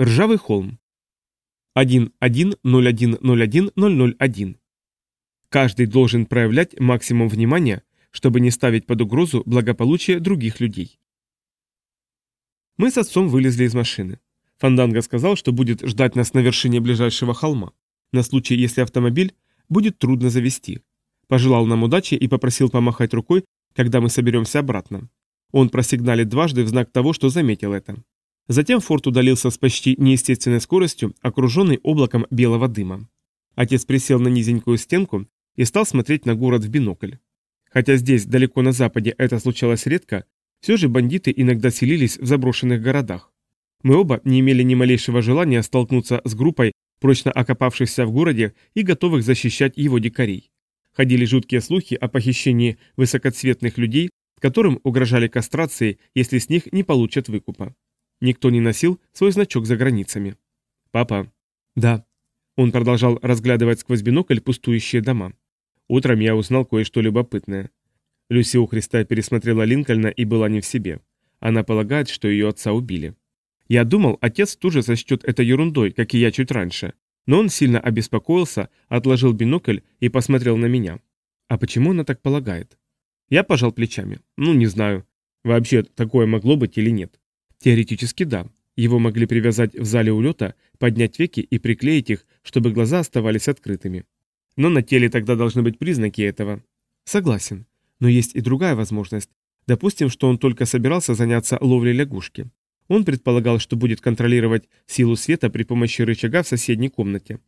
Ржавый холм. 1.1.01.01.001. Каждый должен проявлять максимум внимания, чтобы не ставить под угрозу благополучие других людей. Мы с отцом вылезли из машины. Фанданга сказал, что будет ждать нас на вершине ближайшего холма, на случай, если автомобиль будет трудно завести. Пожелал нам удачи и попросил помахать рукой, когда мы соберемся обратно. Он просигналит дважды в знак того, что заметил это. Затем форт удалился с почти неестественной скоростью, окруженный облаком белого дыма. Отец присел на низенькую стенку и стал смотреть на город в бинокль. Хотя здесь, далеко на западе, это случалось редко, все же бандиты иногда селились в заброшенных городах. Мы оба не имели ни малейшего желания столкнуться с группой, прочно окопавшихся в городе и готовых защищать его дикарей. Ходили жуткие слухи о похищении высокоцветных людей, которым угрожали кастрации, если с них не получат выкупа. Никто не носил свой значок за границами. «Папа». «Да». Он продолжал разглядывать сквозь бинокль пустующие дома. Утром я узнал кое-что любопытное. Люси у Христа пересмотрела Линкольна и была не в себе. Она полагает, что ее отца убили. Я думал, отец тоже сочтет это ерундой, как и я чуть раньше. Но он сильно обеспокоился, отложил бинокль и посмотрел на меня. А почему она так полагает? Я пожал плечами. Ну, не знаю. Вообще, такое могло быть или нет? Теоретически да. Его могли привязать в зале улета, поднять веки и приклеить их, чтобы глаза оставались открытыми. Но на теле тогда должны быть признаки этого. Согласен. Но есть и другая возможность. Допустим, что он только собирался заняться ловлей лягушки. Он предполагал, что будет контролировать силу света при помощи рычага в соседней комнате.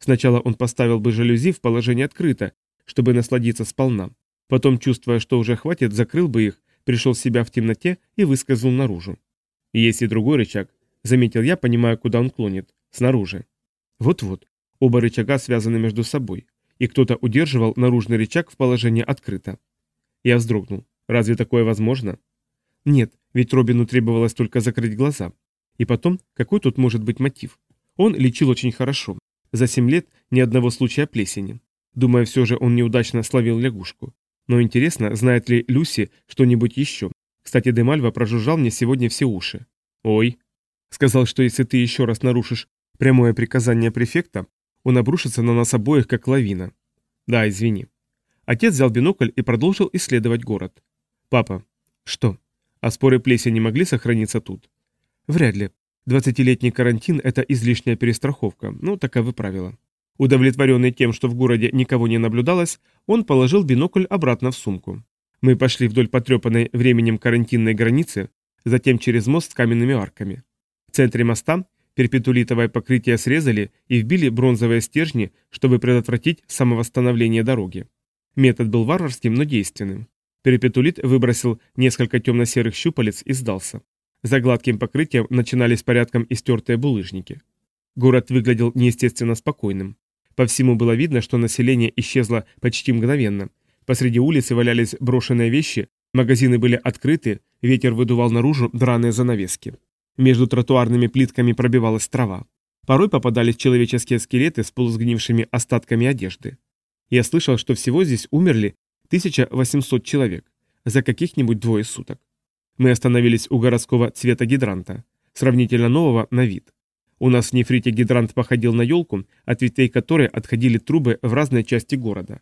Сначала он поставил бы жалюзи в положение открыто, чтобы насладиться сполна. Потом, чувствуя, что уже хватит, закрыл бы их, пришел в себя в темноте и выскользнул наружу. Есть и другой рычаг, заметил я, понимая, куда он клонит. Снаружи. Вот-вот. Оба рычага связаны между собой, и кто-то удерживал наружный рычаг в положении открыто. Я вздрогнул. Разве такое возможно? Нет, ведь Робину требовалось только закрыть глаза. И потом, какой тут может быть мотив? Он лечил очень хорошо. За семь лет ни одного случая плесени. Думаю, все же он неудачно словил лягушку. Но интересно, знает ли Люси что-нибудь еще? Кстати, Демальва прожужжал мне сегодня все уши. Ой. Сказал, что если ты еще раз нарушишь прямое приказание префекта, он обрушится на нас обоих, как лавина. Да, извини. Отец взял бинокль и продолжил исследовать город. Папа. Что? А споры плесени могли сохраниться тут? Вряд ли. Двадцатилетний карантин – это излишняя перестраховка, но таковы правила. Удовлетворенный тем, что в городе никого не наблюдалось, он положил бинокль обратно в сумку. Мы пошли вдоль потрепанной временем карантинной границы, затем через мост с каменными арками. В центре моста перпетулитовое покрытие срезали и вбили бронзовые стержни, чтобы предотвратить самовосстановление дороги. Метод был варварским, но действенным. Перпетулит выбросил несколько темно-серых щупалец и сдался. За гладким покрытием начинались порядком истертые булыжники. Город выглядел неестественно спокойным. По всему было видно, что население исчезло почти мгновенно. Посреди улицы валялись брошенные вещи, магазины были открыты, ветер выдувал наружу драные занавески. Между тротуарными плитками пробивалась трава. Порой попадались человеческие скелеты с полусгнившими остатками одежды. Я слышал, что всего здесь умерли 1800 человек за каких-нибудь двое суток. Мы остановились у городского цвета гидранта, сравнительно нового на вид. У нас в нефрите гидрант походил на елку, от ветвей которой отходили трубы в разные части города.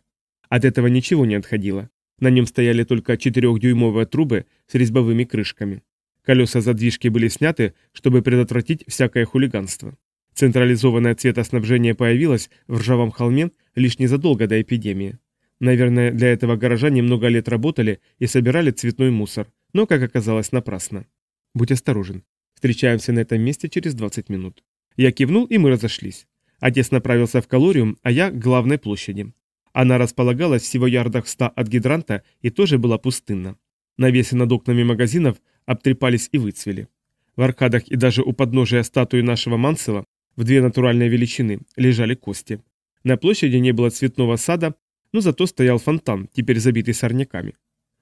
От этого ничего не отходило. На нем стояли только четырехдюймовые трубы с резьбовыми крышками. Колеса задвижки были сняты, чтобы предотвратить всякое хулиганство. Централизованное цветоснабжение появилось в ржавом холме лишь незадолго до эпидемии. Наверное, для этого горожане много лет работали и собирали цветной мусор, но, как оказалось, напрасно. Будь осторожен. Встречаемся на этом месте через 20 минут. Я кивнул, и мы разошлись. Отец направился в калориум, а я к главной площади. Она располагалась всего ярдах в ста от гидранта и тоже была пустынна. Навесы над окнами магазинов обтрепались и выцвели. В аркадах и даже у подножия статуи нашего Мансела в две натуральные величины лежали кости. На площади не было цветного сада, но зато стоял фонтан, теперь забитый сорняками.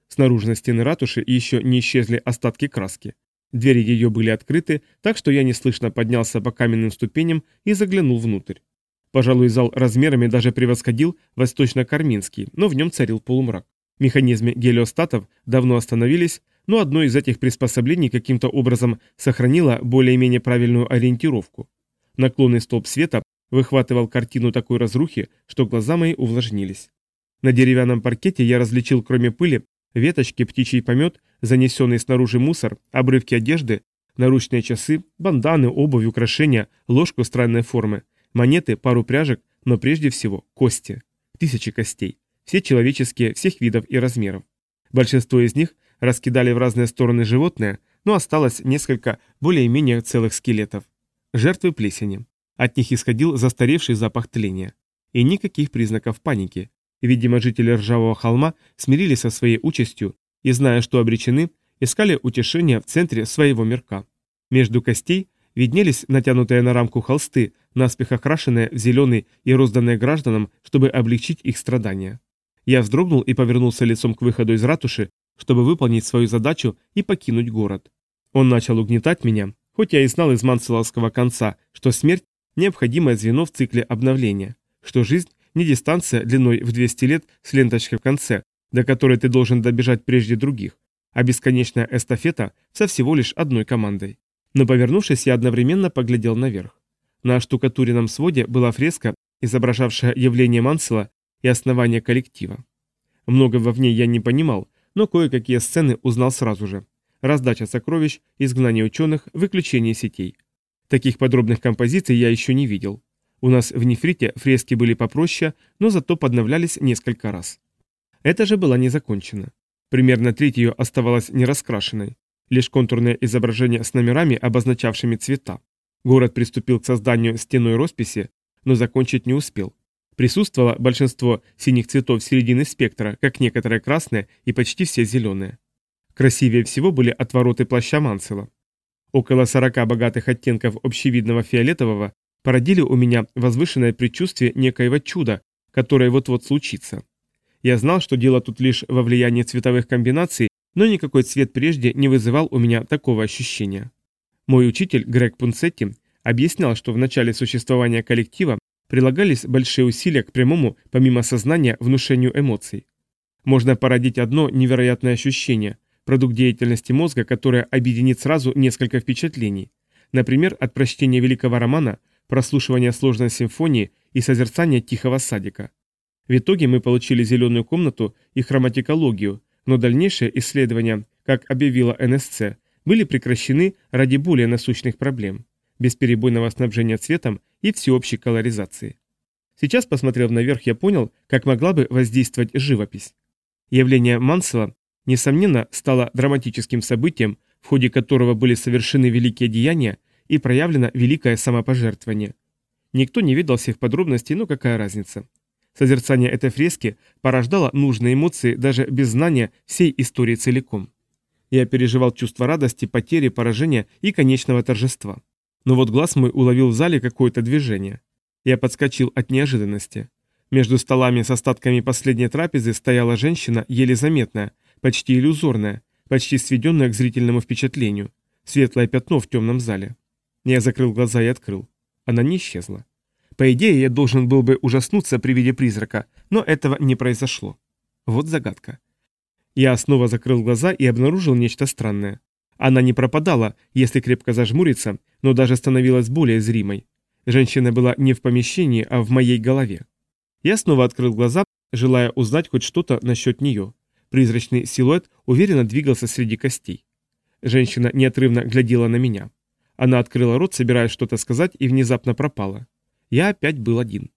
Снаружи на стены ратуши еще не исчезли остатки краски. Двери ее были открыты, так что я неслышно поднялся по каменным ступеням и заглянул внутрь. Пожалуй, зал размерами даже превосходил восточно-карминский, но в нем царил полумрак. Механизмы гелиостатов давно остановились, но одно из этих приспособлений каким-то образом сохранило более-менее правильную ориентировку. Наклонный столб света выхватывал картину такой разрухи, что глаза мои увлажнились. На деревянном паркете я различил, кроме пыли, веточки, птичий помет, занесенный снаружи мусор, обрывки одежды, наручные часы, банданы, обувь, украшения, ложку странной формы, монеты, пару пряжек, но прежде всего кости. Тысячи костей. Все человеческие, всех видов и размеров. Большинство из них раскидали в разные стороны животные, но осталось несколько более-менее целых скелетов. Жертвы плесени. От них исходил застаревший запах тления. И никаких признаков паники. Видимо, жители Ржавого холма смирились со своей участью и, зная, что обречены, искали утешения в центре своего мирка. Между костей виднелись натянутые на рамку холсты, наспех окрашенные в зеленый и розданные гражданам, чтобы облегчить их страдания. Я вздрогнул и повернулся лицом к выходу из ратуши, чтобы выполнить свою задачу и покинуть город. Он начал угнетать меня, хоть я и знал из манцеловского конца, что смерть – необходимое звено в цикле обновления, что жизнь – не дистанция длиной в 200 лет с ленточкой в конце, до которой ты должен добежать прежде других, а бесконечная эстафета со всего лишь одной командой. Но повернувшись, я одновременно поглядел наверх. На штукатуренном своде была фреска, изображавшая явление Мансела и основание коллектива. Много вовне я не понимал, но кое-какие сцены узнал сразу же. Раздача сокровищ, изгнание ученых, выключение сетей. Таких подробных композиций я еще не видел. У нас в нефрите фрески были попроще, но зато подновлялись несколько раз. Это же была не закончена. Примерно треть ее оставалась нераскрашенной. Лишь контурное изображение с номерами, обозначавшими цвета. Город приступил к созданию стеной росписи, но закончить не успел. Присутствовало большинство синих цветов середины спектра, как некоторые красные и почти все зеленые. Красивее всего были отвороты плаща Мансела. Около 40 богатых оттенков общевидного фиолетового породили у меня возвышенное предчувствие некоего чуда, которое вот-вот случится. Я знал, что дело тут лишь во влиянии цветовых комбинаций, но никакой цвет прежде не вызывал у меня такого ощущения. Мой учитель Грег Пунцетти объяснял, что в начале существования коллектива прилагались большие усилия к прямому, помимо сознания, внушению эмоций. Можно породить одно невероятное ощущение, продукт деятельности мозга, которое объединит сразу несколько впечатлений. Например, от прочтения великого романа, прослушивания сложной симфонии и созерцания тихого садика. В итоге мы получили зеленую комнату и хроматикологию, но дальнейшие исследования, как объявила НСЦ, были прекращены ради более насущных проблем – бесперебойного снабжения цветом и всеобщей колоризации. Сейчас, посмотрев наверх, я понял, как могла бы воздействовать живопись. Явление Мансела, несомненно, стало драматическим событием, в ходе которого были совершены великие деяния и проявлено великое самопожертвование. Никто не видел всех подробностей, но какая разница. Созерцание этой фрески порождало нужные эмоции даже без знания всей истории целиком. Я переживал чувство радости, потери, поражения и конечного торжества. Но вот глаз мой уловил в зале какое-то движение. Я подскочил от неожиданности. Между столами с остатками последней трапезы стояла женщина, еле заметная, почти иллюзорная, почти сведенная к зрительному впечатлению. Светлое пятно в темном зале. Я закрыл глаза и открыл. Она не исчезла. По идее, я должен был бы ужаснуться при виде призрака, но этого не произошло. Вот загадка. Я снова закрыл глаза и обнаружил нечто странное. Она не пропадала, если крепко зажмуриться, но даже становилась более зримой. Женщина была не в помещении, а в моей голове. Я снова открыл глаза, желая узнать хоть что-то насчет нее. Призрачный силуэт уверенно двигался среди костей. Женщина неотрывно глядела на меня. Она открыла рот, собираясь что-то сказать, и внезапно пропала. Я опять был один.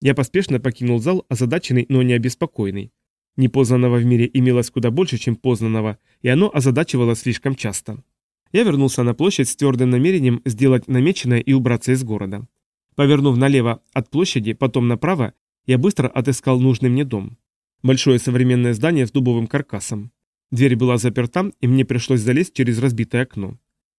Я поспешно покинул зал, озадаченный, но не обеспокоенный. Непознанного в мире имелось куда больше, чем познанного, и оно озадачивало слишком часто. Я вернулся на площадь с твердым намерением сделать намеченное и убраться из города. Повернув налево от площади, потом направо, я быстро отыскал нужный мне дом. Большое современное здание с дубовым каркасом. Дверь была заперта, и мне пришлось залезть через разбитое окно.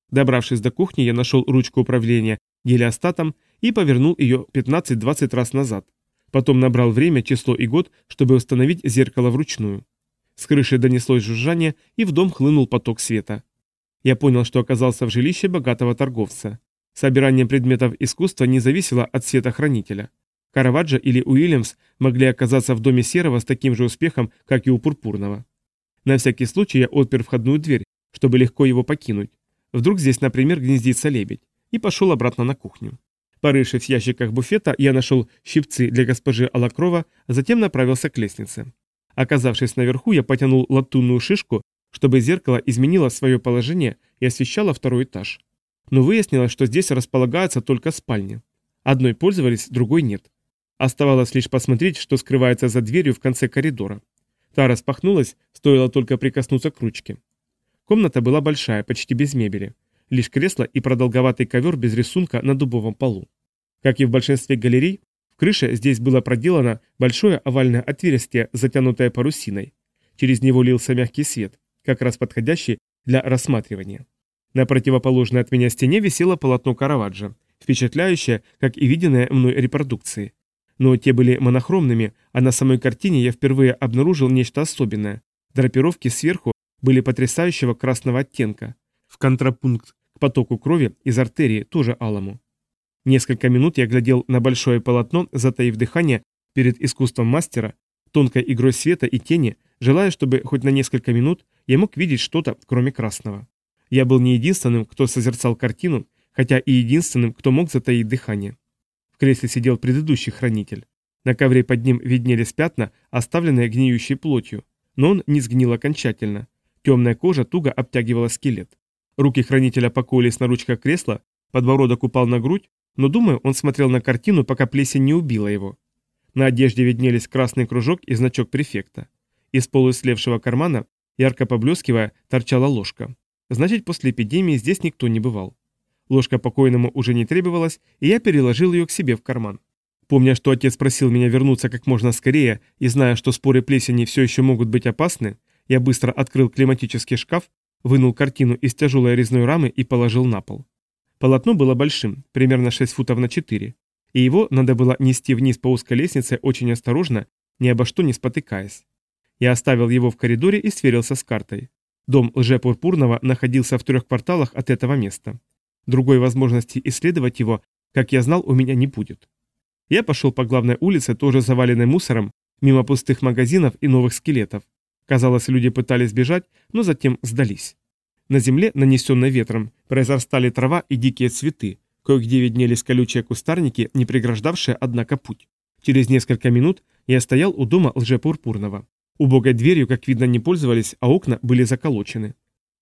Добравшись до кухни, я нашел ручку управления гелиостатом и повернул ее 15-20 раз назад. Потом набрал время, число и год, чтобы установить зеркало вручную. С крыши донеслось жужжание, и в дом хлынул поток света. Я понял, что оказался в жилище богатого торговца. Собирание предметов искусства не зависело от света хранителя. Караваджо или Уильямс могли оказаться в доме Серого с таким же успехом, как и у Пурпурного. На всякий случай я отпер входную дверь, чтобы легко его покинуть. Вдруг здесь, например, гнездится лебедь. И пошел обратно на кухню. Порывшись в ящиках буфета, я нашел щипцы для госпожи Алакрова, а затем направился к лестнице. Оказавшись наверху, я потянул латунную шишку, чтобы зеркало изменило свое положение и освещало второй этаж. Но выяснилось, что здесь располагаются только спальни. Одной пользовались, другой нет. Оставалось лишь посмотреть, что скрывается за дверью в конце коридора. Та распахнулась, стоило только прикоснуться к ручке. Комната была большая, почти без мебели. Лишь кресло и продолговатый ковер без рисунка на дубовом полу. Как и в большинстве галерей, в крыше здесь было проделано большое овальное отверстие, затянутое парусиной. Через него лился мягкий свет, как раз подходящий для рассматривания. На противоположной от меня стене висело полотно Караваджо, впечатляющее, как и виденное мной репродукции. Но те были монохромными, а на самой картине я впервые обнаружил нечто особенное. Драпировки сверху были потрясающего красного оттенка, в контрапункт потоку крови из артерии, тоже алому. Несколько минут я глядел на большое полотно, затаив дыхание перед искусством мастера, тонкой игрой света и тени, желая, чтобы хоть на несколько минут я мог видеть что-то, кроме красного. Я был не единственным, кто созерцал картину, хотя и единственным, кто мог затаить дыхание. В кресле сидел предыдущий хранитель. На ковре под ним виднелись пятна, оставленные гниющей плотью, но он не сгнил окончательно. Темная кожа туго обтягивала скелет. Руки хранителя покоились на ручках кресла, подбородок упал на грудь, но, думаю, он смотрел на картину, пока плесень не убила его. На одежде виднелись красный кружок и значок префекта. Из полуслевшего кармана, ярко поблескивая, торчала ложка. Значит, после эпидемии здесь никто не бывал. Ложка покойному уже не требовалась, и я переложил ее к себе в карман. Помня, что отец просил меня вернуться как можно скорее, и зная, что споры плесени все еще могут быть опасны, я быстро открыл климатический шкаф, вынул картину из тяжелой резной рамы и положил на пол. Полотно было большим, примерно 6 футов на 4, и его надо было нести вниз по узкой лестнице очень осторожно, ни обо что не спотыкаясь. Я оставил его в коридоре и сверился с картой. Дом лжепурпурного находился в трех кварталах от этого места. Другой возможности исследовать его, как я знал, у меня не будет. Я пошел по главной улице, тоже заваленной мусором, мимо пустых магазинов и новых скелетов. Казалось, люди пытались бежать, но затем сдались. На земле, нанесенной ветром, произрастали трава и дикие цветы, кое-где виднелись колючие кустарники, не преграждавшие, однако, путь. Через несколько минут я стоял у дома лжепурпурного. Убогой дверью, как видно, не пользовались, а окна были заколочены.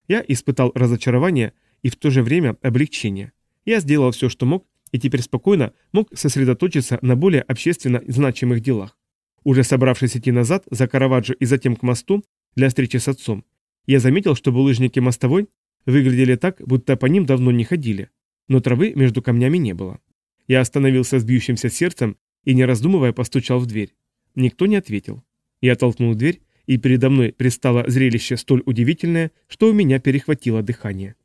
Я испытал разочарование и в то же время облегчение. Я сделал все, что мог, и теперь спокойно мог сосредоточиться на более общественно значимых делах. Уже собравшись идти назад, за Караваджо и затем к мосту, для встречи с отцом, я заметил, что булыжники мостовой выглядели так, будто по ним давно не ходили, но травы между камнями не было. Я остановился с бьющимся сердцем и, не раздумывая, постучал в дверь. Никто не ответил. Я толкнул дверь, и передо мной пристало зрелище столь удивительное, что у меня перехватило дыхание.